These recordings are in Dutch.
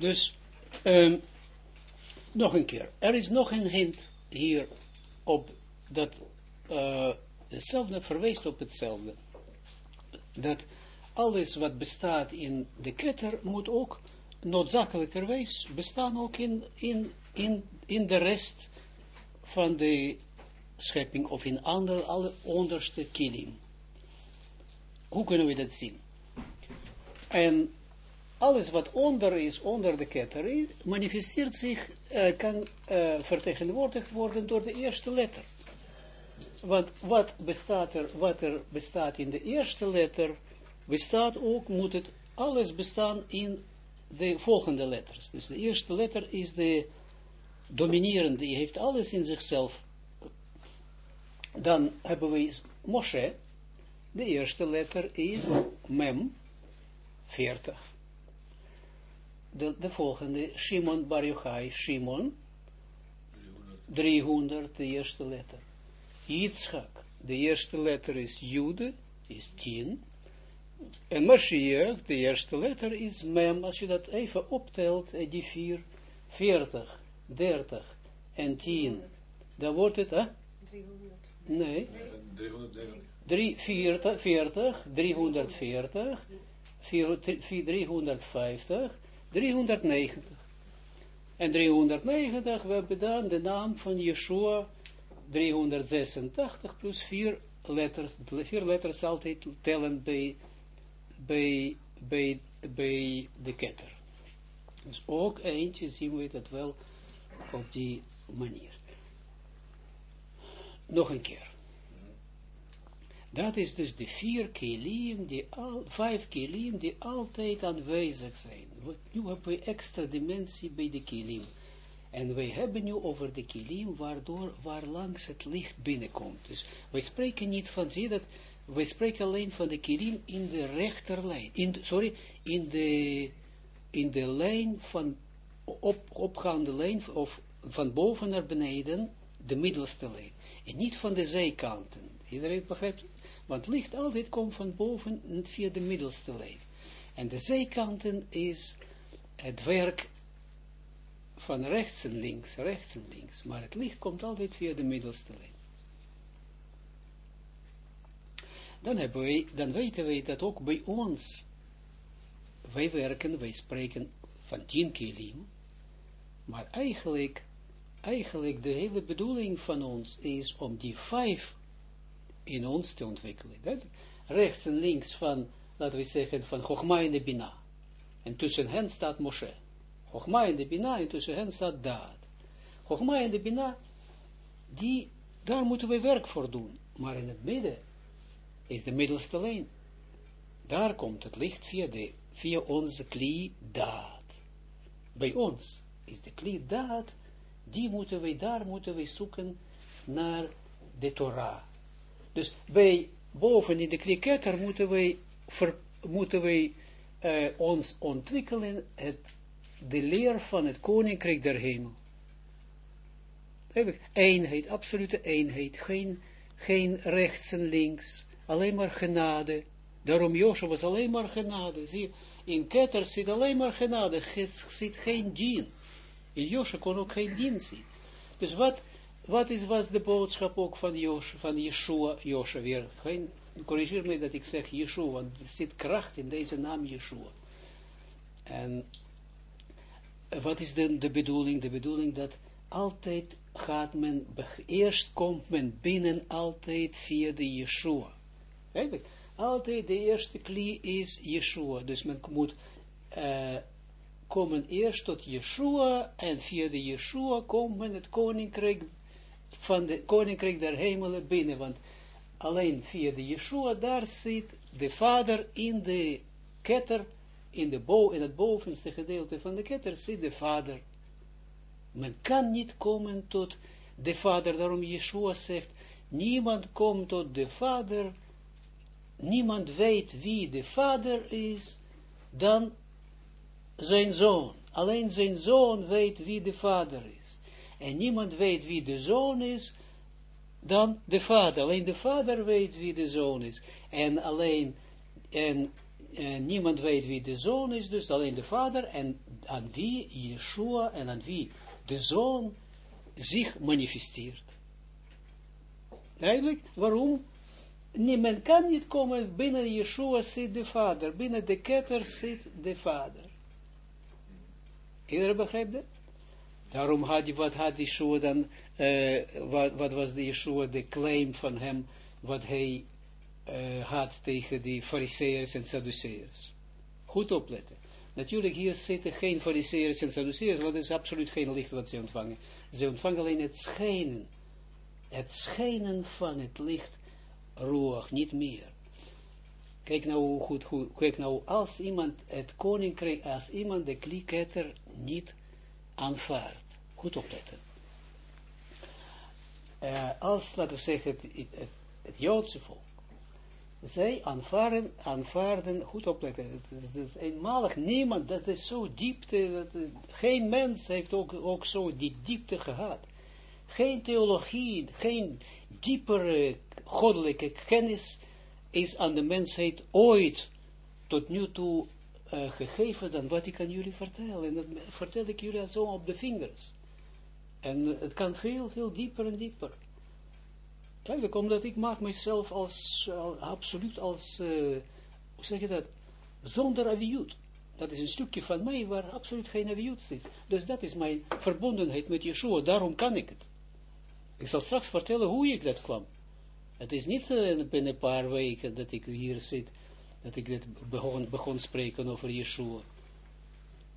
Dus, ehm, nog een keer. Er is nog een hint hier op dat uh, hetzelfde verwijst op hetzelfde. Dat alles wat bestaat in de ketter moet ook noodzakelijkerwijs bestaan ook in, in, in, in de rest van de schepping of in andere, alle onderste kilim. Hoe kunnen we dat zien? En alles wat onder is, onder de ketter, manifesteert zich, uh, kan uh, vertegenwoordigd worden door de eerste letter. Want wat bestaat er, wat er bestaat in de eerste letter, bestaat ook, moet het alles bestaan in de volgende letters. Dus de eerste letter is de dominerende, die heeft alles in zichzelf. Dan hebben we Moshe, de eerste letter is Mem, 40. De, de volgende, Shimon Bar Yochai, Shimon, 300, de eerste letter. Yitzchak, de eerste letter is Jude, is 10. En Mashiach, de eerste letter is Mem, als je dat even optelt, eh, die 4, 40, 30 en 10, dan wordt het, hè? 300. Nee. 340. 340, 340, 350, 390. En 390, we hebben dan de naam van Yeshua, 386 plus 4 letters, vier letters altijd tellen bij, bij, bij, bij de ketter. Dus ook eentje zien we dat wel op die manier. Nog een keer. Dat is dus de vier kilim, die al, vijf kilim, die altijd aanwezig zijn. Wat, nu hebben we extra dimensie bij de kilim. En wij hebben nu over de kilim, waardoor, waar langs het licht binnenkomt. Dus wij spreken niet van, zie dat, wij spreken alleen van de kilim in de rechterlijn. In sorry, in de, in de lijn van, op, opgaande lijn, of van boven naar beneden, de middelste lijn. En niet van de zijkanten. Iedereen begrijpt want licht altijd komt van boven via de middelste lijn. En de zijkanten is het werk van rechts en links, rechts en links. Maar het licht komt altijd via de middelste lijn. Dan, hebben wij, dan weten wij dat ook bij ons, wij werken, wij spreken van tien kilim, maar eigenlijk, eigenlijk de hele bedoeling van ons is om die vijf in ons te ontwikkelen. Rechts en links van, laten we zeggen, van Chogma en de Bina. En tussen hen staat Moshe. Chogma en de Bina, en tussen hen staat Daad. Chogma en de Bina, die, daar moeten we werk voor doen. Maar in het midden is de middelste lijn. Daar komt het licht via, de, via onze kli Daad. Bij ons is de kli Daad, die moeten we, daar moeten we zoeken naar de Torah. Dus bij boven in de kliketter moeten wij, moeten wij uh, ons ontwikkelen het, de leer van het koninkrijk der hemel. Eenheid, absolute eenheid, geen, geen rechts en links, alleen maar genade. Daarom Josje was alleen maar genade. Zie, in Keter zit alleen maar genade, zit geen dien. In Josje kon ook geen dien zien. Dus wat wat is, was de boodschap ook van, Josh, van Yeshua, Joshua weer, corrigeer me dat ik zeg Yeshua, want er zit kracht in deze naam Yeshua. En wat is de, de bedoeling? De bedoeling dat altijd gaat men, eerst komt men binnen altijd via de Yeshua. Eigenlijk, altijd de eerste klie is Yeshua, dus men moet uh, komen eerst tot Yeshua, en via de Yeshua komt men het koninkrijk van de koninkrijk der hemelen binnen, want alleen via de Yeshua, daar zit de vader in de ketter, in, de bo in het bovenste gedeelte van de ketter zit de vader. Men kan niet komen tot de vader, daarom Yeshua zegt, niemand komt tot de vader, niemand weet wie de vader is, dan zijn zoon. Alleen zijn zoon weet wie de vader is en niemand weet wie de zoon is, dan de vader. Alleen de vader weet wie de zoon is. En alleen, en niemand weet wie de zoon is, dus alleen de vader, en aan wie Yeshua en aan wie de zoon zich manifesteert. Eigenlijk, waarom? Niemand kan niet komen, binnen Yeshua zit de vader, binnen de ketter zit de vader. Iedereen begrijpt dat? Daarom had hij, wat had Yeshua dan, uh, wat, wat, was de Yeshua, de claim van hem, wat hij uh, had tegen die fariseërs en Sadduceërs. Goed opletten. Natuurlijk, hier zitten geen fariseërs en Sadduceërs, want het is absoluut geen licht wat ze ontvangen. Ze ontvangen alleen het schijnen. Het schijnen van het licht, roeg, niet meer. Kijk nou goed, goed, kijk nou, als iemand het koninkrijk, als iemand de kliketter niet aanvaardt. Goed opletten. Uh, als, laten we zeggen, het, het, Joodse volk, zij aanvaarden, aanvaarden, goed opletten, het is, eenmalig, niemand, dat is zo diepte, dat, geen mens heeft ook, ook zo die diepte gehad. Geen theologie, geen diepere goddelijke kennis is aan de mensheid ooit tot nu toe uh, gegeven dan wat ik aan jullie vertel. En dat vertel ik jullie zo op de vingers. En het kan veel, veel dieper en dieper. Eigenlijk omdat ik maak mezelf als, absoluut als, uh, hoe zeg je dat, zonder aviut. Dat is een stukje van mij waar absoluut geen aviut zit. Dus dat is mijn verbondenheid met Yeshua, daarom kan ik het. Ik zal straks vertellen hoe ik dat kwam. Het is niet uh, binnen een paar weken dat ik hier zit, dat ik dit begon, begon spreken over Yeshua.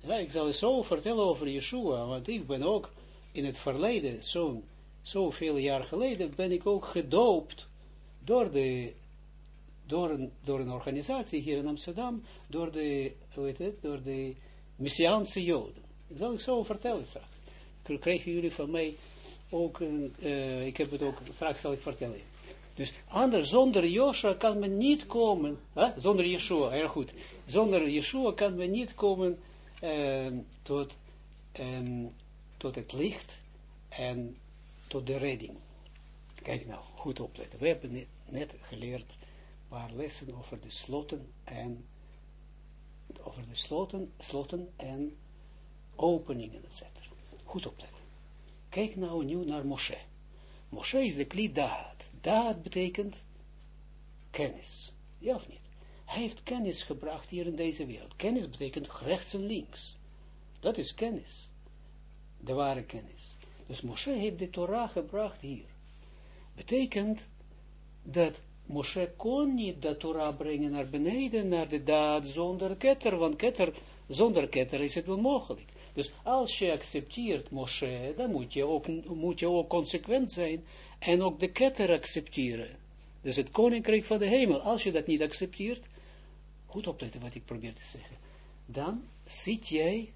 Ja, ik zal zo vertellen over Yeshua, want ik ben ook in het verleden, zo'n zoveel jaar geleden ben ik ook gedoopt door de door een, door een organisatie hier in Amsterdam, door de, hoe heet het, door de Messiaanse Joden. Dat zal ik zo vertellen straks. Krijgen jullie van mij ook, uh, ik heb het ook, straks zal ik vertellen. Dus anders, zonder Joshua kan men niet komen, hè? zonder Yeshua, heel goed, zonder Yeshua kan men niet komen uh, tot, um, tot het licht en tot de redding. Kijk nou, goed opletten. We hebben net, net geleerd een paar lessen over de sloten en over de sloten, sloten en openingen, etc. Goed opletten. Kijk nou nu naar Moshe. Moshe is de kli daad. Daad betekent kennis. Ja of niet? Hij heeft kennis gebracht hier in deze wereld. Kennis betekent rechts en links. Dat is kennis. De ware kennis. Dus Moshe heeft de Torah gebracht hier. Betekent dat Moshe kon niet de Torah brengen naar beneden, naar de daad zonder ketter, want ketter, zonder ketter is het wel mogelijk. Dus als je accepteert Moshe, dan moet je ook, moet je ook consequent zijn en ook de ketter accepteren. Dus het koninkrijk van de hemel, als je dat niet accepteert, goed opletten wat ik probeer te zeggen, dan zit jij,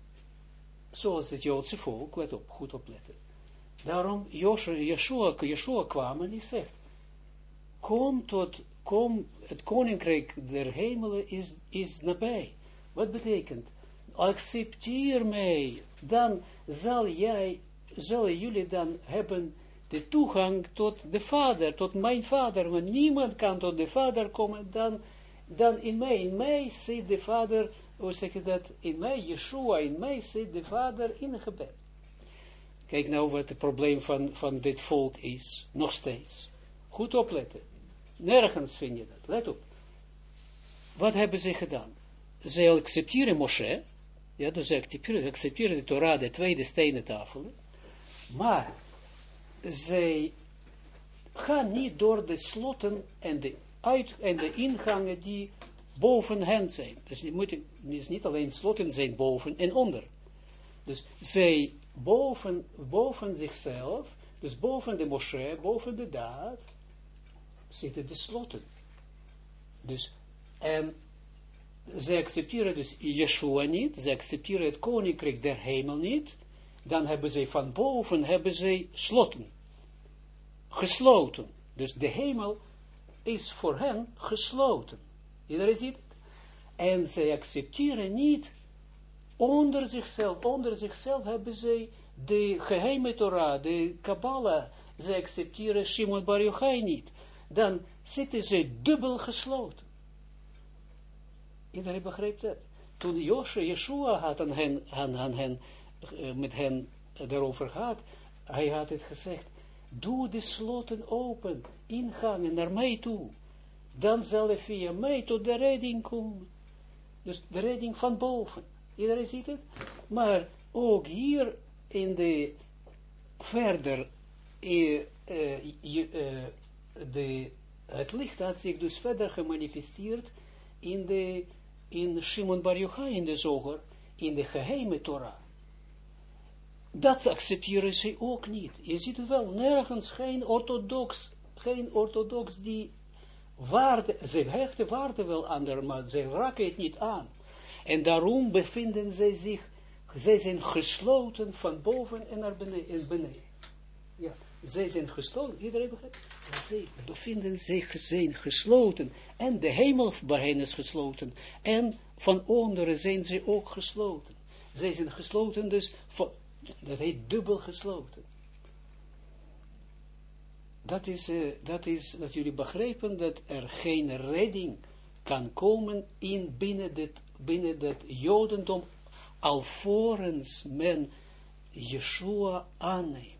zoals het Joodse volk, let op, goed opletten, Daarom, Joshua, Yeshua, Yeshua kwam en die zegt, kom tot, kom, het koninkrijk der hemelen is, is nabij. Wat betekent? Accepteer mij, dan zal jij, zullen jullie dan hebben de toegang tot de vader, tot mijn vader, want niemand kan tot de vader komen dan, dan in mij. In mij zit de vader, hoe zeg je dat, in mij, Yeshua, in mij zit de vader in gebed. Kijk nou wat het probleem van, van dit volk is. Nog steeds. Goed opletten. Nergens vind je dat. Let op. Wat hebben ze gedaan? Ze accepteren Moshe. Ja, dus ze accepteren de Torah, de tweede stenen tafel. Maar zij gaan niet door de sloten en de, uit, en de ingangen die boven hen zijn. Dus het moet, is niet alleen sloten zijn boven en onder. Dus zij boven, boven zichzelf, dus boven de Moshe, boven de daad, zitten de sloten. Dus, en ze accepteren dus Yeshua niet, ze accepteren het koninkrijk der hemel niet, dan hebben ze van boven, hebben ze sloten, gesloten. Dus de hemel is voor hen gesloten. Iedereen ziet het? En ze accepteren niet onder zichzelf, onder zichzelf hebben zij de geheime Torah, de Kabbalah, ze accepteren Shimon Bar Yochai niet. Dan zitten ze dubbel gesloten. Iedereen begreep dat. Toen Josje, Yeshua had aan hen, aan, hen uh, met hen daarover gehad, hij had het gezegd, doe de sloten open, ingangen naar mij toe. Dan zal er via mij tot de redding komen. Dus de redding van boven. Iedereen ziet het? Maar ook hier in de verder, uh, uh, de, het licht had zich dus verder gemanifesteerd in de, in Shimon Bar Yochai in de zoger, in de geheime Torah. Dat accepteren ze ook niet. Je ziet het wel, nergens geen orthodox, geen orthodox die waarde, ze hechten waarde wel aan, maar ze raken het niet aan. En daarom bevinden zij zich, zij zijn gesloten van boven en naar beneden. Ja, zij zijn gesloten, iedereen begrijpt? Zij bevinden zich, gesloten. En de hemel hen is gesloten. En van onderen zijn ze ook gesloten. Zij zijn gesloten, dus, dat heet dubbel gesloten. Dat is, uh, dat is dat jullie begrijpen dat er geen redding kan komen in binnen dit binnen het jodendom, alvorens men Yeshua aanneemt.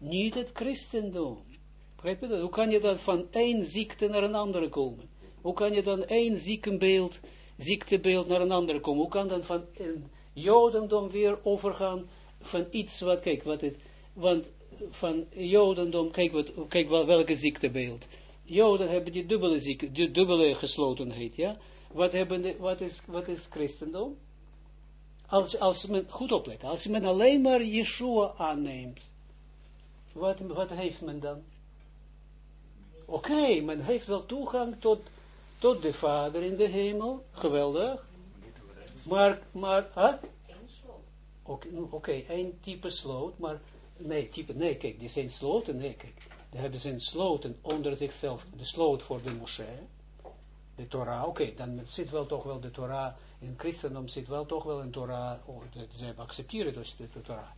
Niet het christendom. Begrijp je dat? Hoe kan je dan van één ziekte naar een andere komen? Hoe kan je dan één ziekenbeeld, ziektebeeld naar een andere komen? Hoe kan dan van een jodendom weer overgaan van iets wat, kijk, wat het, want van jodendom, kijk, wat, kijk welke ziektebeeld. Joden hebben die dubbele ziekte, die dubbele geslotenheid, ja. Wat, hebben de, wat, is, wat is christendom? Als, als men, goed opletten, als men alleen maar Yeshua aanneemt, wat, wat heeft men dan? Oké, men heeft wel toegang tot, tot de Vader in de hemel, geweldig. Maar, maar, huh? Oké, okay, één type sloot, maar, nee, type, nee, kijk, die zijn sloten, nee, kijk, die hebben ze sloten onder zichzelf, de sloot voor de moschee, de Torah, oké, dan zit wel toch wel de Torah, in christendom zit wel toch wel een Torah, oh, ze accepteren dus de, de Torah.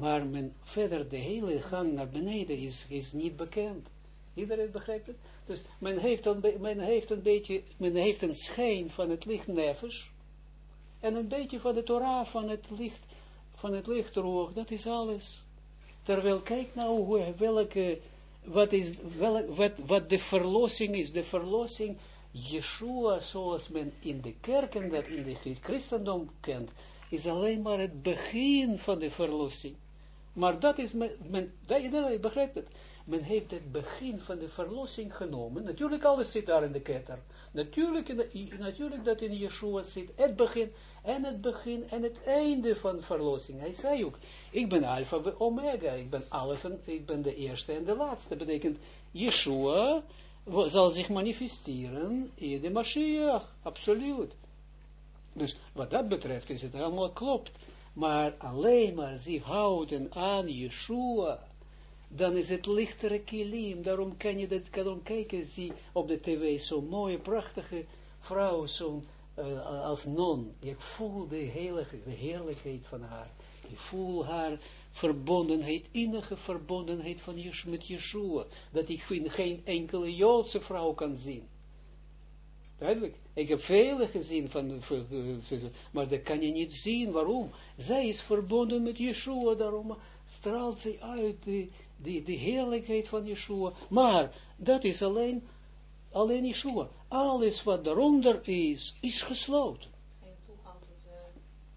Maar men verder, de hele gang naar beneden is, is niet bekend. Iedereen begrijpt het? Dus men heeft, een, men heeft een beetje, men heeft een schijn van het licht nefes, en een beetje van de Torah, van het licht, van het lichtroog, dat is alles. Terwijl, kijk nou hoe, welke, wat, is, wat, wat de verlossing is. De verlossing Yeshua, zoals men in de kerken, dat in de christendom kent, is alleen maar het begin van de verlossing. Maar dat is, men, men dat, begrijpt het. Men heeft het begin van de verlossing genomen. Natuurlijk, alles zit daar in de ketter. Natuurlijk, in natuurlijk dat in Yeshua zit het begin en het begin en het einde van verlossing. Hij zei ook, ik ben alfa en omega, ik ben alfa, ik ben de eerste en de laatste. Dat betekent, Yeshua zal zich manifesteren in de Mashiach, absoluut. Dus wat dat betreft is het allemaal klopt. Maar alleen maar zich houden aan Yeshua, dan is het lichtere kilim. Daarom kan je dat, kan kijken, op de tv zo'n mooie, prachtige vrouw, zo'n uh, als non. Je voelt de, heerlijkheid van haar. Je voelt haar verbondenheid, innige verbondenheid van Yeshua, met Yeshua, dat ik geen enkele Joodse vrouw kan zien. Duidelijk. Ik heb vele gezien, van, maar dat kan je niet zien. Waarom? Zij is verbonden met Yeshua, daarom straalt zij uit die heerlijkheid van Yeshua. Maar dat is alleen, alleen Yeshua. Alles wat daaronder is, is gesloten.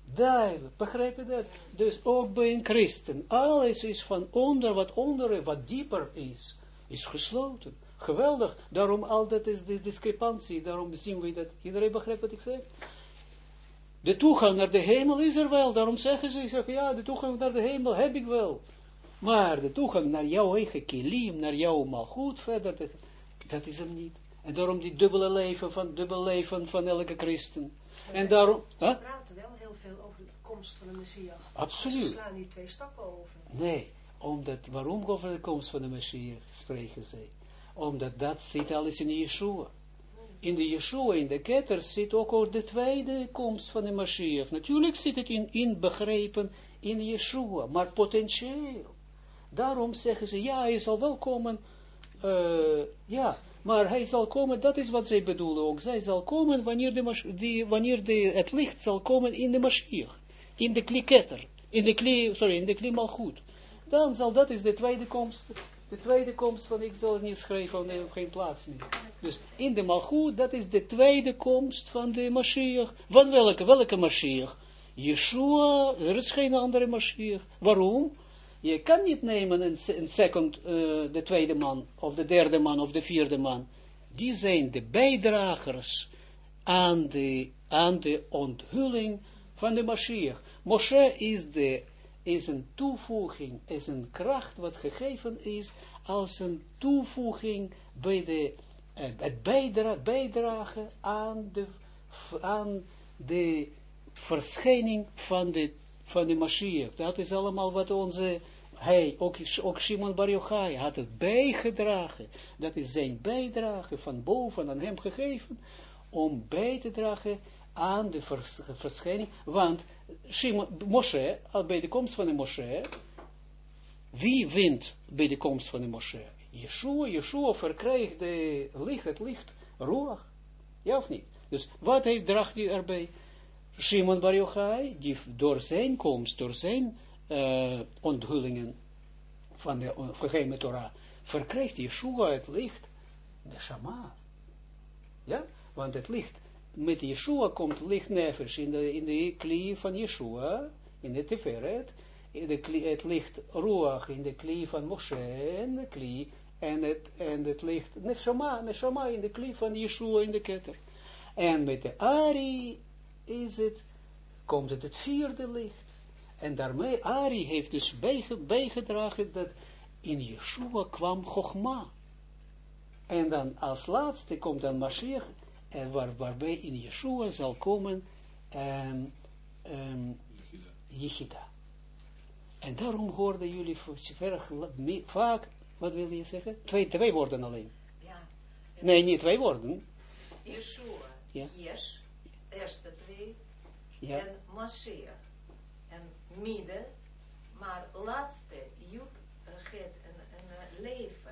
Duidelijk, begrijp je dat? Dus ook bij een christen, alles is van onder, wat onder, wat dieper is, is gesloten. Geweldig, daarom altijd is de discrepantie, daarom zien we dat, iedereen begrijpt wat ik zeg? De toegang naar de hemel is er wel, daarom zeggen ze, zeggen, ja, de toegang naar de hemel heb ik wel. Maar de toegang naar jouw eigen kilim, naar jouw malgoed verder, dat is hem niet. En daarom die dubbele leven van, dubbele leven van elke christen. En daarom... Ze huh? praten wel heel veel over de komst van de Messias. Absoluut. Ze slaan niet twee stappen over. Nee, omdat, waarom over de komst van de Messias spreken zij? Omdat dat zit alles in Yeshua. In de Yeshua, in de ketter, zit ook al de tweede komst van de Messias. Natuurlijk zit het in, inbegrepen in Yeshua, maar potentieel. Daarom zeggen ze, ja, hij zal wel komen, uh, ja, Maar hij zal komen, dat is wat zij bedoelen ook. Zij zal komen wanneer, de, wanneer de, het licht zal komen in de Mashiach. In de kliketter. In de kli, sorry, in de kli goed. Dan zal, dat is de tweede komst. De tweede komst van, ik zal niet schrijven, want ik geen plaats meer. Dus in de malgoed, dat is de tweede komst van de Mashiach. Van welke, welke Mashiach? Yeshua, er is geen andere Mashiach. Waarom? Je kan niet nemen een, second, uh, de tweede man, of de derde man, of de vierde man. Die zijn de bijdragers aan de, aan de onthulling van de Mashiach. Moshe is, de, is een toevoeging, is een kracht wat gegeven is als een toevoeging bij de, uh, het bijdra bijdragen aan de, aan de verschijning van de, van de Mashiach. Dat is allemaal wat onze hij, ook, ook Shimon had het bijgedragen. Dat is zijn bijdrage van boven aan hem gegeven, om bij te dragen aan de verschijning. Want Shimon, Moshe, bij de komst van de Moshe, wie wint bij de komst van de Moshe? Yeshua, Yeshua verkrijgt de licht, het licht, roer. Ja of niet? Dus wat heeft draagt hij erbij? Shimon Bar Yochai, die door zijn komst, door zijn uh, onthullingen van de geheime Torah, verkrijgt Yeshua het licht, de Shama. Ja, want het licht, met Yeshua komt licht nevers in de, in de klie van Yeshua, in de Tiferet, in de klie, het licht Ruach in de klie van Moshe, en de klie, en het, en het licht Neshama, Neshama in de klie van Yeshua in de ketter. En met de Ari is het, komt het het vierde licht. En daarmee, Ari heeft dus bijgedragen dat in Yeshua kwam Chogma. En dan als laatste komt dan Mashiach, en waar, waarbij in Yeshua zal komen um, um, Yichida. En daarom hoorden jullie vaak, wat wil je zeggen? Twee, twee woorden alleen. Ja. Nee, niet twee woorden. Yeshua, ja. Yes, eerste twee, ja. en Mashiach en midden, maar laatste, Joep, Get en, en uh, leven.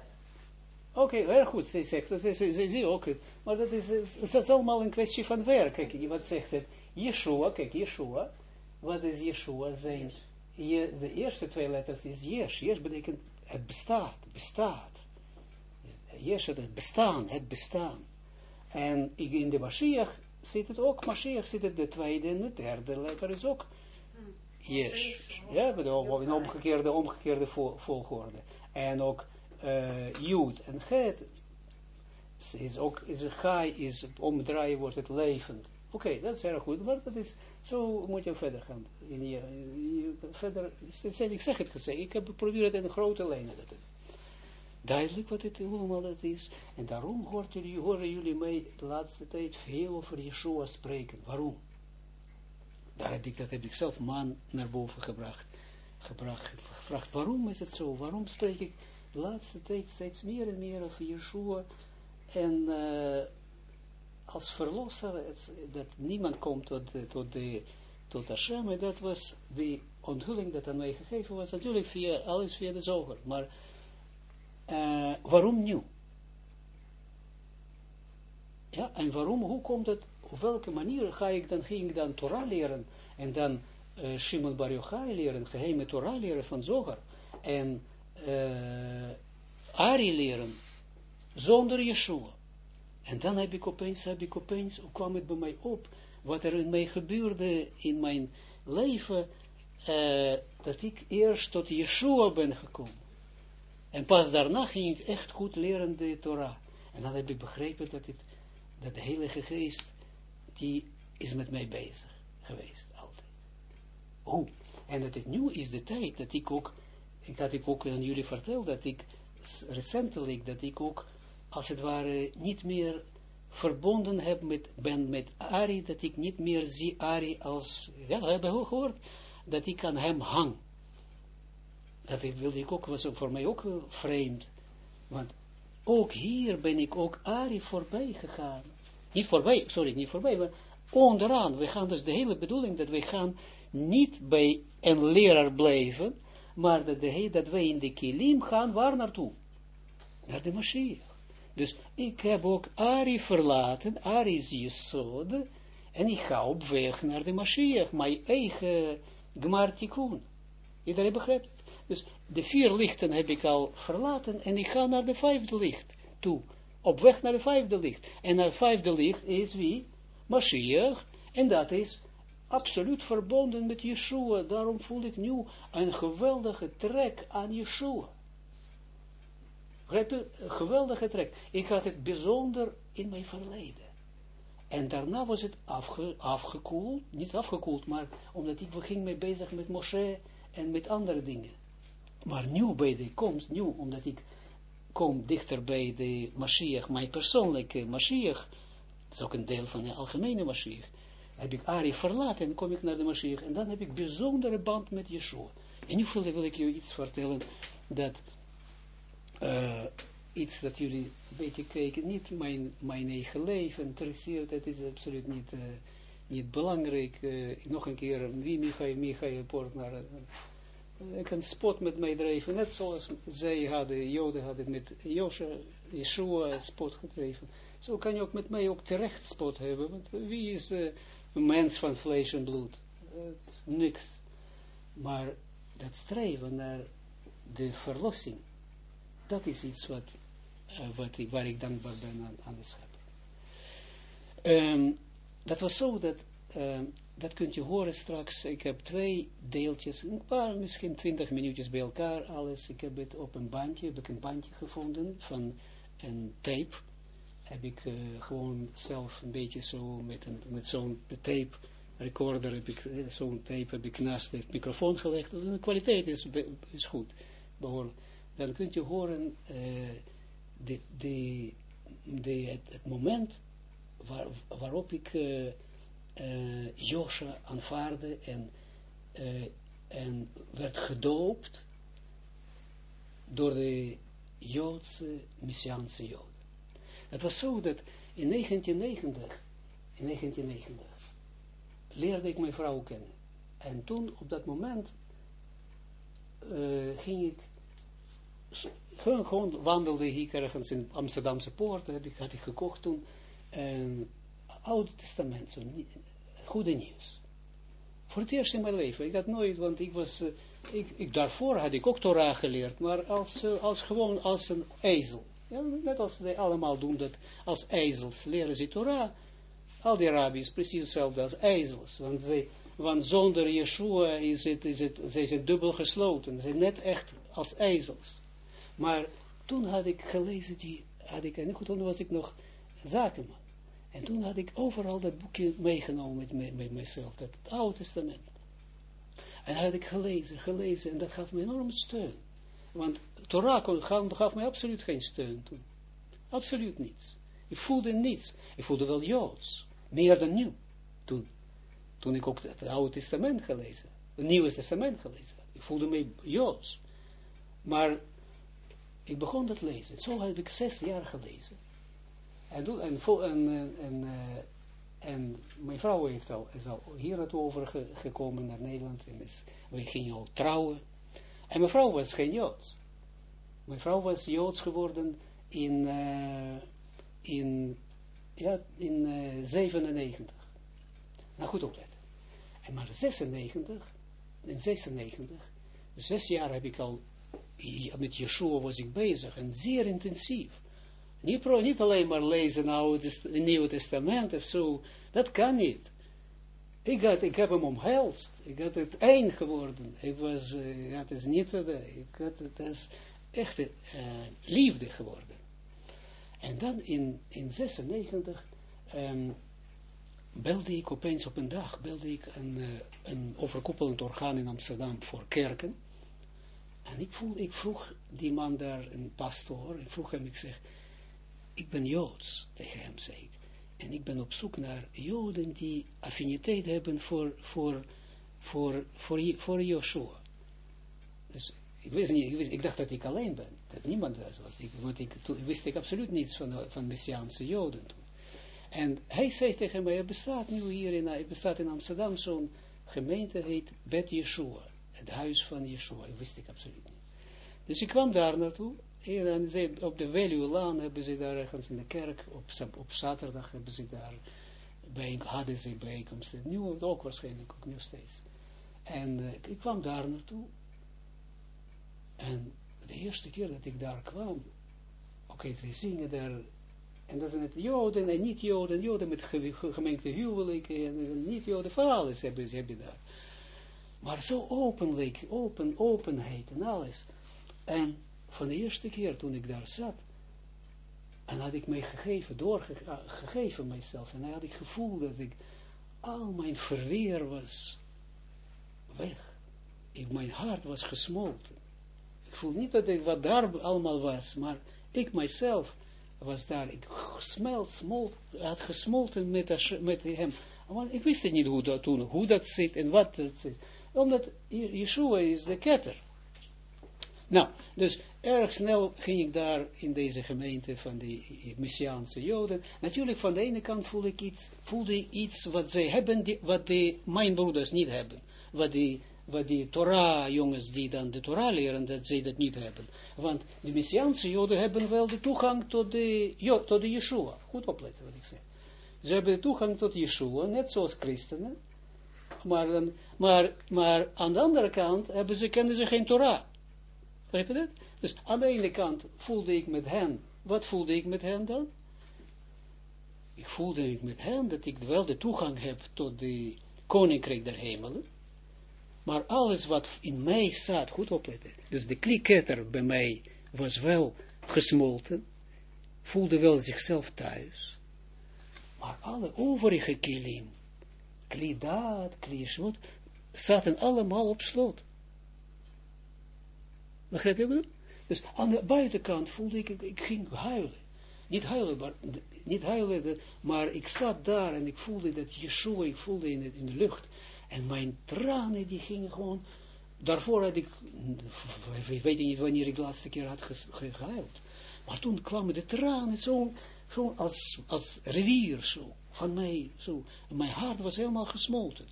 Oké, okay, heel goed, ze zegt, ze, ze, ze, zie ook het. Maar dat is, dat is allemaal een kwestie van werk. Kijk, wat zegt het? Yeshua, kijk, Yeshua. Wat is Yeshua zijn? Je, de eerste twee letters is Yesh. Yesh betekent het bestaat, bestaat. Yesh, het bestaan, het bestaan. En in de Mashiach zit het ook, Mashiach zit het de tweede en de derde letter is ook Yes. Ja, in omgekeerde, omgekeerde volgorde. En ook uh, Jood en Het is ook, is een gaai, is omdraaien wordt het levend. Oké, dat is erg goed, maar dat is, zo moet je verder gaan. In je, je, verder, ik zeg het gezegd, ik heb geprobeerd in grote lijnen. Dat duidelijk wat het allemaal dat is. En daarom horen jullie mij de laatste tijd veel over Yeshua spreken. Waarom? Daar heb ik, dat heb ik zelf man naar boven gebracht, gebracht, gevraagd, waarom is het zo? Waarom spreek ik de laatste tijd steeds meer en meer over Yeshua. En uh, als verlosser, het, dat niemand komt tot, tot, de, tot Hashem, en dat was de onthulling dat aan mij gegeven was, natuurlijk via, alles via de zoger, maar uh, waarom nu? Ja, en waarom, hoe komt het? Op welke manier ga ik dan, ging ik dan Torah leren, en dan uh, Shimon Bar Yochai leren, geheime Torah leren van Zogar, en uh, Ari leren, zonder Yeshua. En dan heb ik opeens, heb ik opeens, kwam het bij mij op, wat er in mij gebeurde in mijn leven, uh, dat ik eerst tot Yeshua ben gekomen. En pas daarna ging ik echt goed leren de Torah. En dan heb ik begrepen dat, het, dat de Heilige Geest die is met mij bezig geweest, altijd. Oh, en dat het nu is de tijd dat ik ook, ik had ik ook aan jullie verteld, dat ik recentelijk, dat ik ook, als het ware, niet meer verbonden heb met, ben met Ari, dat ik niet meer zie Ari als, ja, hebben we gehoord, dat ik aan hem hang. Dat wilde ik ook, was voor mij ook vreemd, want ook hier ben ik ook Ari voorbij gegaan. Niet voorbij, sorry, niet voorbij, maar onderaan. We gaan dus de hele bedoeling dat we gaan niet bij een leraar blijven, maar dat, de, dat wij in de kilim gaan, waar naartoe? Naar de Mashiach. Dus ik heb ook Ari verlaten, Ari is Jesod, en ik ga op weg naar de Mashiach, mijn eigen Gmartikun. Iedereen begrijpt het? Dus de vier lichten heb ik al verlaten, en ik ga naar de vijfde licht toe. Op weg naar de vijfde licht. En naar vijfde licht is wie? Mashiach, en dat is absoluut verbonden met Yeshua. Daarom voel ik nu een geweldige trek aan Yeshua. Een geweldige trek. Ik had het bijzonder in mijn verleden. En daarna was het afge, afgekoeld, niet afgekoeld, maar omdat ik ging mee bezig met Moshe en met andere dingen. Maar nu bij de komst, nu omdat ik kom dichter bij de Mashiach, mijn persoonlijke Mashiach, dat is ook een deel van de algemene Mashiach, heb ik Ari verlaten en kom ik naar de Mashiach. En dan heb ik bijzondere band met Yeshua. En nu wil ik je iets vertellen dat uh, iets dat jullie een beetje kijken, niet mijn, mijn eigen leven interesseert, het is absoluut niet, uh, niet belangrijk. Uh, nog een keer, wie Michael, Michael Portner, ik kan spot met mij drijven, net zoals zij hadden, Joden hadden met Joshua, Yeshua spot gedreven. Zo kan je ook met mij ook terecht spot hebben, want wie is mens van vlees en bloed? niks. Maar dat streven naar de verlossing, dat is iets wat, uh, wat waar ik dankbaar ben aan, de schepper. Um, dat was zo dat, um, dat kunt je horen straks, ik heb twee deeltjes, een paar, misschien twintig minuutjes bij elkaar, alles. Ik heb het op een bandje, heb ik een bandje gevonden van een tape. Heb ik uh, gewoon zelf een beetje zo met, een, met zo'n tape recorder heb ik, zo'n tape heb ik naast het microfoon gelegd. De kwaliteit is, is goed, behoorlijk dan kunt je horen uh, de, de, de, het, moment waar, waarop ik uh, aanvaarde en, en werd gedoopt door de Joodse, Messiaanse Jood. Het was zo dat in 1990, in 1990 leerde ik mijn vrouw kennen. En toen, op dat moment, ging ik gewoon, gewoon wandelde ik ergens in Amsterdamse poort, heb had ik gekocht toen, een Oude Testament, zo'n goede nieuws. Voor het eerst in mijn leven. Ik had nooit, want ik was, uh, ik, daarvoor had ik ook Torah geleerd, maar als, uh, als gewoon als een ezel. Ja, net als zij allemaal doen dat als ezels leren ze Torah. Al die rabbis precies hetzelfde als ezels, want, zij, want zonder Yeshua is het, is het, zij zijn dubbel gesloten. Ze zijn net echt als ezels. Maar toen had ik gelezen, die had ik, en goed, toen was ik nog zakenman. En toen had ik overal dat boekje meegenomen met, met, mezelf, dat Oude Testament. En had ik gelezen, gelezen, en dat gaf me enorm steun. Want Torah gaf, gaf mij absoluut geen steun toen. Absoluut niets. Ik voelde niets. Ik voelde wel Joods. Meer dan nu. Toen. Toen ik ook het Oude Testament gelezen. Het Nieuwe Testament gelezen. Ik voelde me Joods. Maar ik begon dat lezen. Zo heb ik zes jaar gelezen. En, en, en, en, uh, en mijn vrouw heeft al, is al hier naartoe overgekomen naar Nederland. En is, we gingen al trouwen. En mijn vrouw was geen Joods. Mijn vrouw was Joods geworden in, uh, in, ja, in uh, eh, 97. Nou goed opletten. En maar 96, in 96, zes jaar heb ik al met Yeshua was ik bezig en zeer intensief. Niet, niet alleen maar lezen nou het Nieuwe Testament of zo, dat kan niet. Ik, had, ik heb hem omhelst, ik had het één geworden. Ik was, uh, het is niet, uh, ik had het is echt uh, liefde geworden. En dan in, in 96 um, belde ik opeens op een dag, belde ik een, uh, een overkoepelend orgaan in Amsterdam voor kerken. En ik, voel, ik vroeg die man daar, een pastoor, ik vroeg hem, ik zeg, ik ben Joods, tegen hem zei ik. En ik ben op zoek naar Joden die affiniteit hebben voor, voor, voor, voor, voor Joshua. Dus ik wist niet, ik, dacht dat ik alleen ben, dat niemand was. Ik, want ik, wist ik absoluut niets van, van Messiaanse Joden toen. En hij zei tegen mij, er bestaat nu hier in, er bestaat in Amsterdam zo'n gemeente, heet Bet Yeshua het huis van Yeshua, wist ik absoluut niet. Dus ik kwam daar naartoe, en ze, op de Value Laan hebben ze daar ergens in de kerk, op, op zaterdag hebben ze daar, bij, hadden ze bijeenkomsten, nu ook waarschijnlijk, ook nu steeds. En uh, ik kwam daar naartoe, en de eerste keer dat ik daar kwam, oké, ze zingen daar, en dat zijn het Joden en niet-Joden, Joden met gemengde huwelijken, en niet-Joden, van alles hebben ze hebben daar. Maar zo openlijk, open, openheid en alles. En van de eerste keer toen ik daar zat, en had ik mij gegeven, doorgegeven mijzelf, en dan had ik gevoel dat ik al mijn verweer was weg. Ik, mijn hart was gesmolten. Ik voel niet dat ik wat daar allemaal was, maar ik mijzelf was daar. Ik smelt, smolt, had gesmolten met, met hem. Ik wist niet hoe dat toen, hoe dat zit en wat dat zit. Omdat Yeshua is de ketter. Nou, dus erg snel ging ik daar in deze gemeente van die Messiaanse Joden. Natuurlijk, van de ene kant voelde ik iets, voelde ik iets wat zij hebben, wat mijn broeders niet hebben. Wat die, wat die Torah-jongens die dan de Torah leren, dat zij dat niet hebben. Want de Messiaanse Joden hebben wel de toegang tot de, jo, tot de Yeshua. Goed opletten wat ik zeg. Ze hebben de toegang tot Yeshua, net zoals christenen. Maar, maar, maar aan de andere kant hebben ze, kennen ze geen Torah. Begrijp je dat? Dus aan de ene kant voelde ik met hen, wat voelde ik met hen dan? Ik voelde ik met hen dat ik wel de toegang heb tot de koninkrijk der hemelen, maar alles wat in mij zat, goed opletten, dus de kliketter bij mij was wel gesmolten, voelde wel zichzelf thuis, maar alle overige kilim, klidaat, klishot, zaten allemaal op slot. Begrijp je wat? Dus aan de buitenkant voelde ik, ik, ging huilen. Niet huilen, maar, niet huilen, maar ik zat daar en ik voelde dat Yeshua, ik voelde in, in de lucht. En mijn tranen, die gingen gewoon, daarvoor had ik, ik weet niet wanneer ik de laatste keer had gehuild. Maar toen kwamen de tranen zo, zo als, als rivier, zo, van mij, zo. En mijn hart was helemaal gesmolten.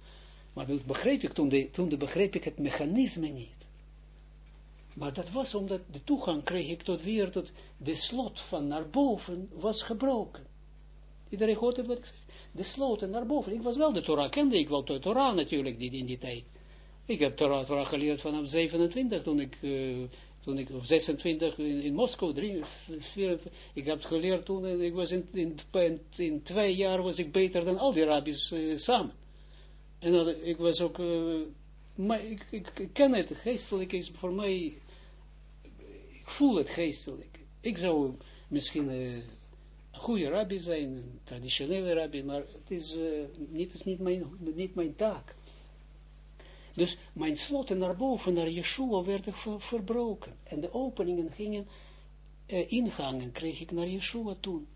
Maar dat begreep ik toen, de, toen de begreep ik het mechanisme niet. Maar dat was omdat de toegang kreeg ik tot weer, tot de slot van naar boven was gebroken. Iedereen hoort het wat ik zeg? De sloten naar boven. Ik was wel de Torah, kende ik wel de Torah natuurlijk die, in die tijd. Ik heb Torah, Torah geleerd vanaf 27, toen ik, uh, toen ik of 26 in, in Moskou, 3, 4, ik heb het geleerd toen, en ik was in, in, in, twee jaar was ik beter dan al die rabbis uh, samen. En uh, ik was ook, maar ik, ik, ik, ken het, geestelijk is voor mij voel het geestelijk. Ik zou misschien uh, een goede rabbi zijn, een traditionele rabbi, maar het is, uh, niet, is niet, mijn, niet mijn taak. Dus mijn sloten naar boven, naar Yeshua, werden ver, verbroken. En de openingen gingen, uh, ingangen kreeg ik naar Yeshua toen.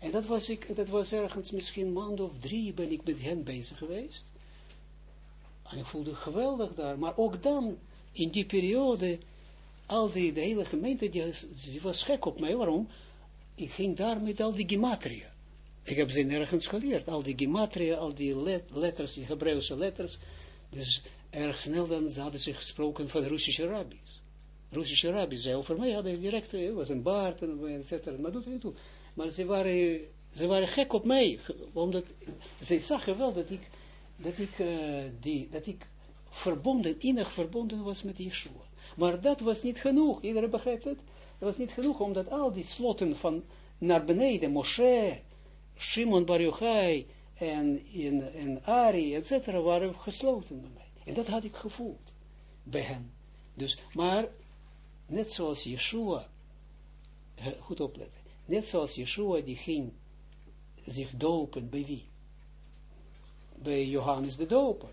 En dat was, ik, dat was ergens misschien maand of drie ben ik met hen bezig geweest. En ik voelde geweldig daar. Maar ook dan, in die periode, al die, de hele gemeente, die, was gek op mij. Waarom? Ik ging daar met al die gematria. Ik heb ze nergens geleerd. Al die gematria, al die letters, die Hebreeuwse letters. Dus erg snel dan hadden ze gesproken van Russische rabbis. Russische rabbis, zij over mij hadden direct, was een baard, en et cetera, maar doet er niet toe. Maar ze waren, ze waren gek op mij, omdat ze zagen wel dat ik, dat ik, uh, die, dat ik verbonden, innig verbonden was met Yeshua. Maar dat was niet genoeg. Iedereen begrijpt het? Dat was niet genoeg, omdat al die sloten van naar beneden, Moshe, Shimon Bar Yochai en, en, en Ari, etc. waren gesloten bij mij. En dat had ik gevoeld bij hen. Dus, maar, net zoals Yeshua, goed opletten, net zoals Yeshua die ging zich dopen, bij wie? Bij Johannes de Doper.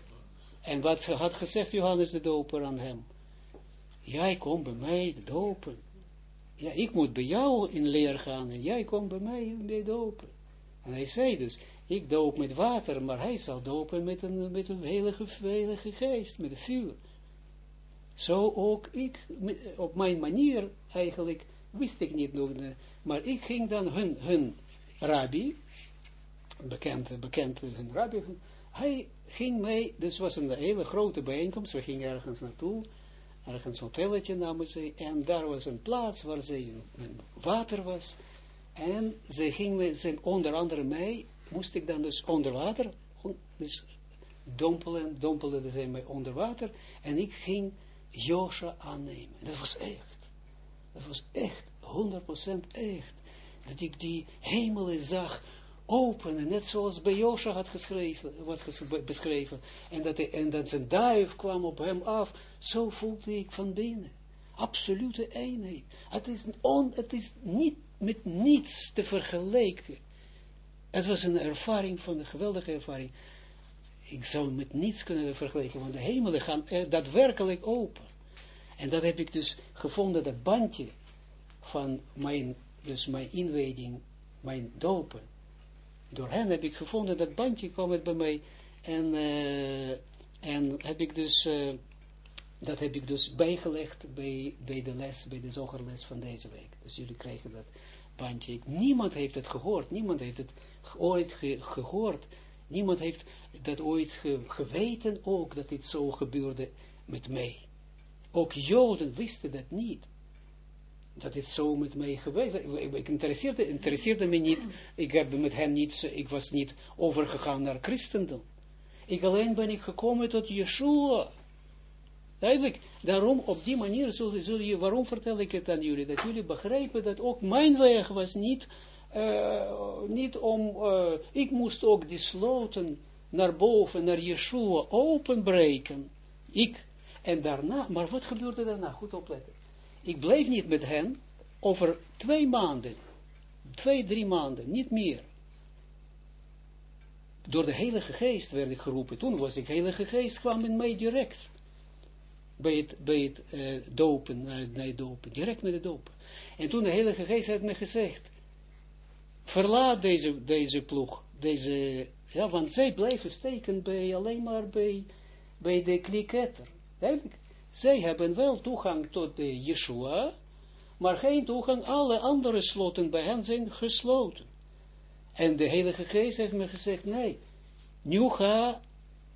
En wat had gezegd Johannes de Doper aan hem? Jij komt bij mij dopen. Ja, ik moet bij jou in leer gaan en jij komt bij mij bij dopen. En hij zei dus, ik doop met water, maar hij zal dopen met een, met een heilige, heilige geest, met een vuur. Zo ook ik, op mijn manier eigenlijk, wist ik niet nog, maar ik ging dan hun, hun rabbi, bekend, bekend hun rabbi, hij ging mee, dus was een hele grote bijeenkomst, we gingen ergens naartoe, ergens hotelletje namen ze, en daar was een plaats waar ze water was, en ze ging ze, onder andere mij, moest ik dan dus onder water, dus dompelen, dompelde ze mij onder water, en ik ging Josha aannemen. Dat was echt. Dat was echt, 100% echt. Dat ik die hemelen zag openen, net zoals bij Josha had geschreven, wat beschreven, en dat, en dat zijn duif kwam op hem af, zo voelde ik van binnen. Absolute eenheid. Het is, on, het is niet met niets te vergelijken. Het was een ervaring van een geweldige ervaring. Ik zou met niets kunnen vergelijken, want de hemelen gaan daadwerkelijk open. En dat heb ik dus gevonden, dat bandje van mijn, dus mijn mijn dopen. Door hen heb ik gevonden, dat bandje kwam het bij mij. En, uh, en heb ik dus, uh, dat heb ik dus bijgelegd bij, bij de les, bij de zogerles van deze week. Dus jullie krijgen dat bandje. Niemand heeft het gehoord, niemand heeft het ooit ge gehoord. Niemand heeft dat ooit ge geweten ook, dat dit zo gebeurde met mij. Ook Joden wisten dat niet. Dat dit zo met mij geweest ik, interesseerde, interesseerde me niet. Ik heb met hen niet, ik was niet overgegaan naar christendom. Ik alleen ben ik gekomen tot Yeshua. Eigenlijk, daarom, op die manier, zul, zul je, waarom vertel ik het aan jullie? Dat jullie begrijpen dat ook mijn weg was niet, uh, niet om, uh, ik moest ook die sloten naar boven, naar Yeshua openbreken. Ik, en daarna, maar wat gebeurde daarna? Goed opletten. Ik bleef niet met hen over twee maanden, twee, drie maanden, niet meer. Door de Heilige Geest werd ik geroepen. Toen was ik, Heilige Geest kwam in mij direct. Bij het, bij het uh, dopen, naar, naar het direct met het dopen. En toen de Heilige Geest had me gezegd, verlaat deze, deze ploeg, deze, ja, want zij blijven steken bij, alleen maar bij, bij de kliketter. Duidelijk. Zij hebben wel toegang tot de Yeshua, maar geen toegang, alle andere sloten bij hen zijn gesloten. En de Heilige Geest heeft me gezegd, nee, nu ga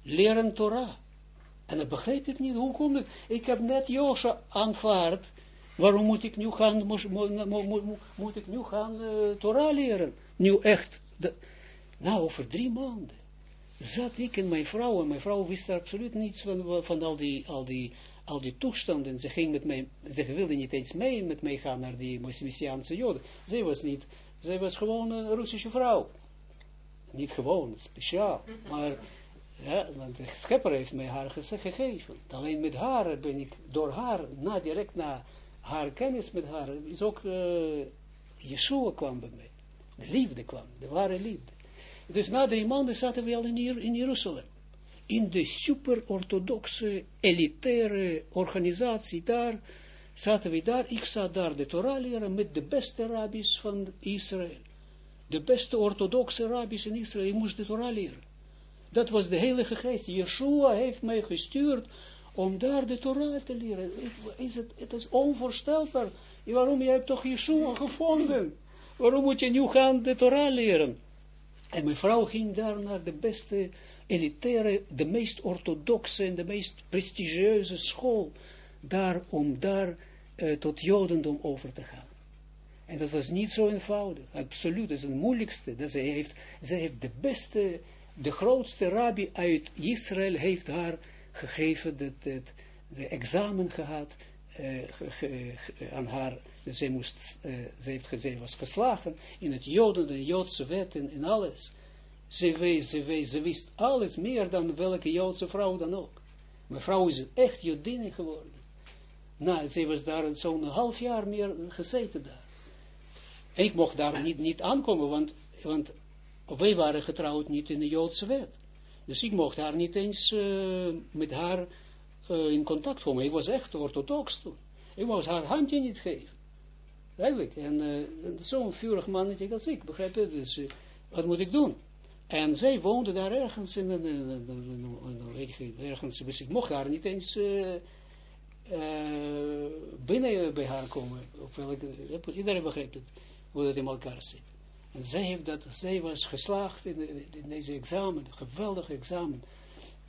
leren Torah. En dat begreep ik niet, hoe komt het? Ik heb net Josha aanvaard, waarom moet ik nu gaan, moet, ik nu gaan uh, Torah leren? Nu echt, nou over drie maanden zat ik en mijn vrouw, en mijn vrouw wist absoluut niets van, van al, die, al, die, al die toestanden. Ze ging met mij, ze wilde niet eens mee met mij gaan naar die Messiaanse joden. Zij was niet, zij was gewoon een Russische vrouw. Niet gewoon, speciaal. Maar, ja, want de schepper heeft mij haar gegeven. Alleen met haar ben ik, door haar, na, direct na haar kennis met haar, is ook uh, Yeshua kwam bij mij. De liefde kwam, de ware liefde. Dus na drie maanden zaten we al in, in Jeruzalem. In de super-orthodoxe, elitaire organisatie daar, zaten we daar, ik zat daar de Torah leren met de beste rabbis van Israël. De beste orthodoxe rabbis in Israël, ik moest de Torah leren. Dat was de Heilige Geest. Yeshua heeft mij gestuurd om daar de Torah te leren. Is het, het is onvoorstelbaar. Waarom? Je hebt toch Yeshua gevonden? Waarom moet je nu gaan de Torah leren? En mijn vrouw ging daar naar de beste elitaire, de meest orthodoxe en de meest prestigieuze school, daar om daar uh, tot jodendom over te gaan. En dat was niet zo eenvoudig, absoluut, dat is het moeilijkste. Dat zij, heeft, zij heeft de beste, de grootste rabbi uit Israël heeft haar gegeven, dat, de examen gehad, uh, aan haar zij, moest, uh, heeft, zij was geslagen in het Joden, de Joodse wet en, alles. Ze, wees, ze, wees, ze wist alles meer dan welke Joodse vrouw dan ook. Mijn vrouw is echt Jodine geworden. Nou, zij was daar zo'n half jaar meer gezeten daar. Ik mocht daar niet, niet aankomen, want, want wij waren getrouwd niet in de Joodse wet. Dus ik mocht daar niet eens uh, met haar uh, in contact komen. Ik was echt orthodox toen. Ik mocht haar handje niet geven. Eigenlijk. En uh, zo'n vurig mannetje als ik, begrijp je? Dus wat moet ik doen? En zij woonde daar ergens in een, ergens, dus ik mocht daar niet eens binnen bij haar komen. Iedereen begrijpt het, hoe dat in elkaar zit. En zij, heeft dat, zij was geslaagd in, in deze examen, geweldig examen.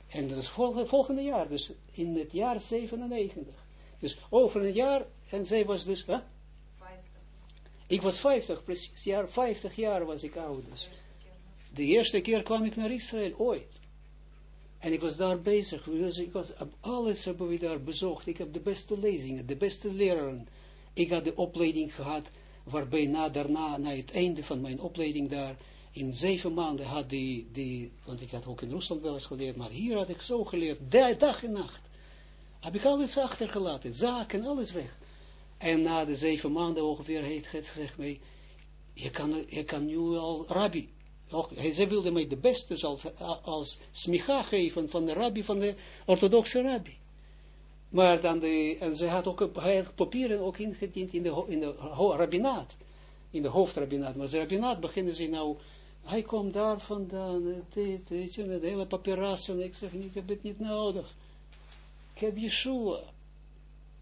En dat is volgende, volgende jaar, dus in het jaar 97. Dus over een jaar, en zij was dus, hè? 50. Ik was 50, precies, jaar, 50 jaar was ik oud dus. De eerste keer kwam ik naar Israël, ooit. En ik was daar bezig, dus ik was, alles hebben we daar bezocht. Ik heb de beste lezingen, de beste leraren. Ik had de opleiding gehad, waarbij na, daarna, na het einde van mijn opleiding daar, in zeven maanden had die, die, want ik had ook in Rusland wel eens geleerd, maar hier had ik zo geleerd, dag en nacht. Heb ik alles achtergelaten, zaken, alles weg. En na de zeven maanden ongeveer heeft hij gezegd mij, je kan, je kan nu al rabbi. Ook, ze wilde mij de beste als, als smicha geven van de rabbi, van de orthodoxe rabbi. Maar dan de, en ze had ook hij had papieren ook ingediend in de, in de rabbinaat, in de hoofdrabbinaat. Maar de rabbinaat beginnen ze nou, hij komt daar vandaan, dit, dit, de hele papirassen. Ik zeg, ik heb het niet nodig. Ik heb Yeshua.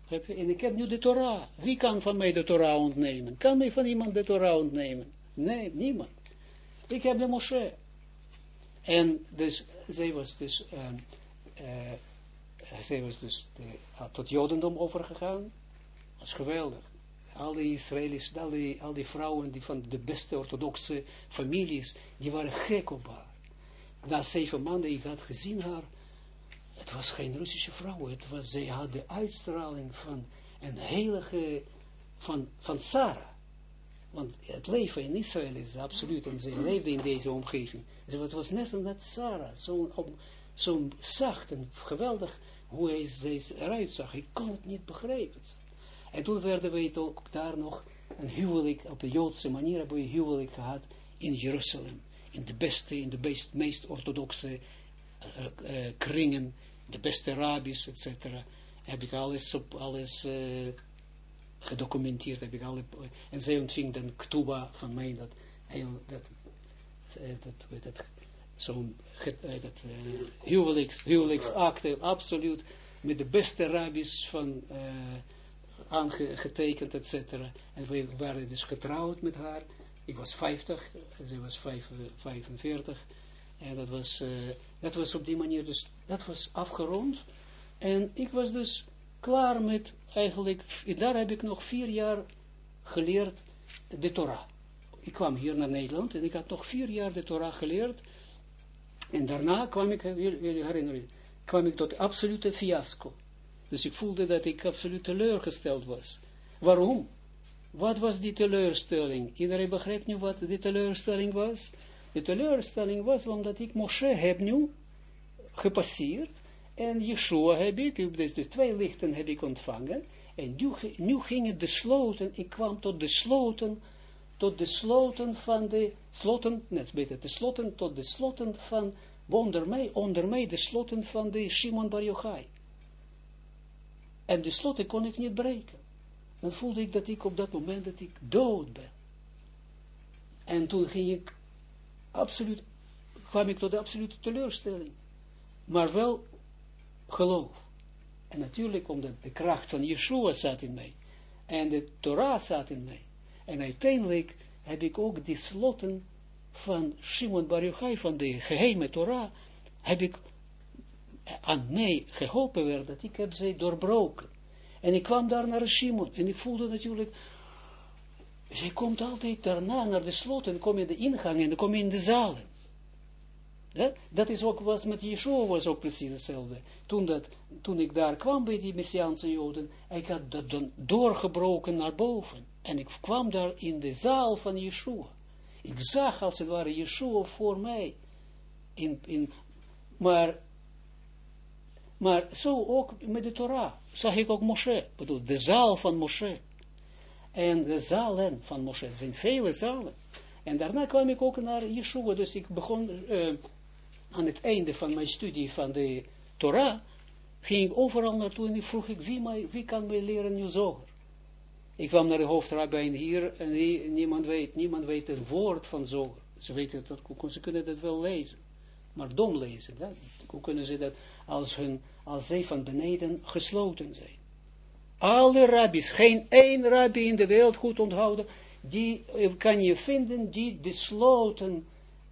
En ik heb nu de Torah. Wie kan van mij de Torah ontnemen? Kan mij van iemand de Torah ontnemen? Nee, niemand. Ik heb de Moshe. En dus, zij was dus, uh, zij was dus de, uh, tot Jodendom overgegaan. Dat was geweldig. Al die Israëli's, al die, al die vrouwen die van de beste orthodoxe families, die waren gek op haar. Na zeven maanden, ik had gezien haar, het was geen Russische vrouw, het was, zij had de uitstraling van een heilige, van, van Sarah. Want het leven in Israël is absoluut, en ze leefde in deze omgeving. Dus het was net als Sarah, zo'n zo zacht en geweldig hoe hij eruit zag. Ik kon het niet begrijpen. En toen werden we het ook daar nog een huwelijk, op de Joodse manier hebben we een huwelijk gehad in Jeruzalem. In de beste, in de best, meest orthodoxe uh, kringen, de beste rabbis, etc. Heb ik alles alles uh, gedocumenteerd, heb ik alle, en zij ontving dan ktuba van mij, dat, heel, dat, dat, dat, zo'n uh, huwelijks, huwelijksakte, absoluut, met de beste rabbis van, uh, aangetekend, et. En we waren dus getrouwd met haar. Ik was 50, zij was 45. En dat was, dat was op die manier, dus dat was afgerond. En ik was dus klaar met, eigenlijk, daar heb ik nog vier jaar geleerd de Torah. Ik kwam hier naar Nederland en ik had nog vier jaar de Torah geleerd. En daarna kwam ik, jullie herinneren, kwam ik tot absolute fiasco. Dus ik voelde dat ik absoluut teleurgesteld was. Waarom? Wat was die teleurstelling? Iedereen begrijpt nu wat die teleurstelling was? De teleurstelling was omdat ik Moshe heb nu gepasseerd en Yeshua heb ik, dus de twee lichten heb ik ontvangen en nu, nu ging het de sloten, ik kwam tot de sloten, tot de sloten van de, sloten, net beter, de sloten, tot de sloten van, onder mij, onder mij de sloten van de Shimon Bar Yochai. En de sloten kon ik niet breken. Dan voelde ik dat ik op dat moment dat ik dood ben. En toen ging ik absoluut, kwam ik tot de absolute teleurstelling. Maar wel geloof. En natuurlijk omdat de kracht van Yeshua zat in mij. En de Torah zat in mij. En uiteindelijk heb ik ook die sloten van Shimon Bar Yochai, van de geheime Torah, heb ik aan mij geholpen werd, dat ik heb ze doorbroken. En ik kwam daar naar Shimon, en ik voelde natuurlijk, je komt altijd daarna naar de slot, en kom je in de ingang, en dan kom je in de zalen. Dat, is ook, was met Yeshua was ook precies hetzelfde. Toen, dat, toen ik daar kwam bij die Messiaanse Joden, ik had dat dan doorgebroken naar boven. En ik kwam daar in de zaal van Yeshua. Ik zag als het ware Yeshua voor mij. In, in, maar maar zo ook met de Torah. Zag ik ook Moshe. Bedoel, de zaal van Moshe. En de zalen van Moshe. Zijn vele zalen. En daarna kwam ik ook naar Yeshua. Dus ik begon uh, aan het einde van mijn studie van de Torah. Ging ik overal naartoe en vroeg ik, wie, mij, wie kan mij leren nu zoger? Ik kwam naar de hoofdrabbijn hier en niemand weet, niemand weet een woord van zoger. Ze weten dat, ze kunnen dat wel lezen. Maar dom lezen. Hoe kunnen ze dat als, hun, als zij van beneden gesloten zijn. Alle rabbis, geen één rabbi in de wereld goed onthouden, die eh, kan je vinden, die de sloten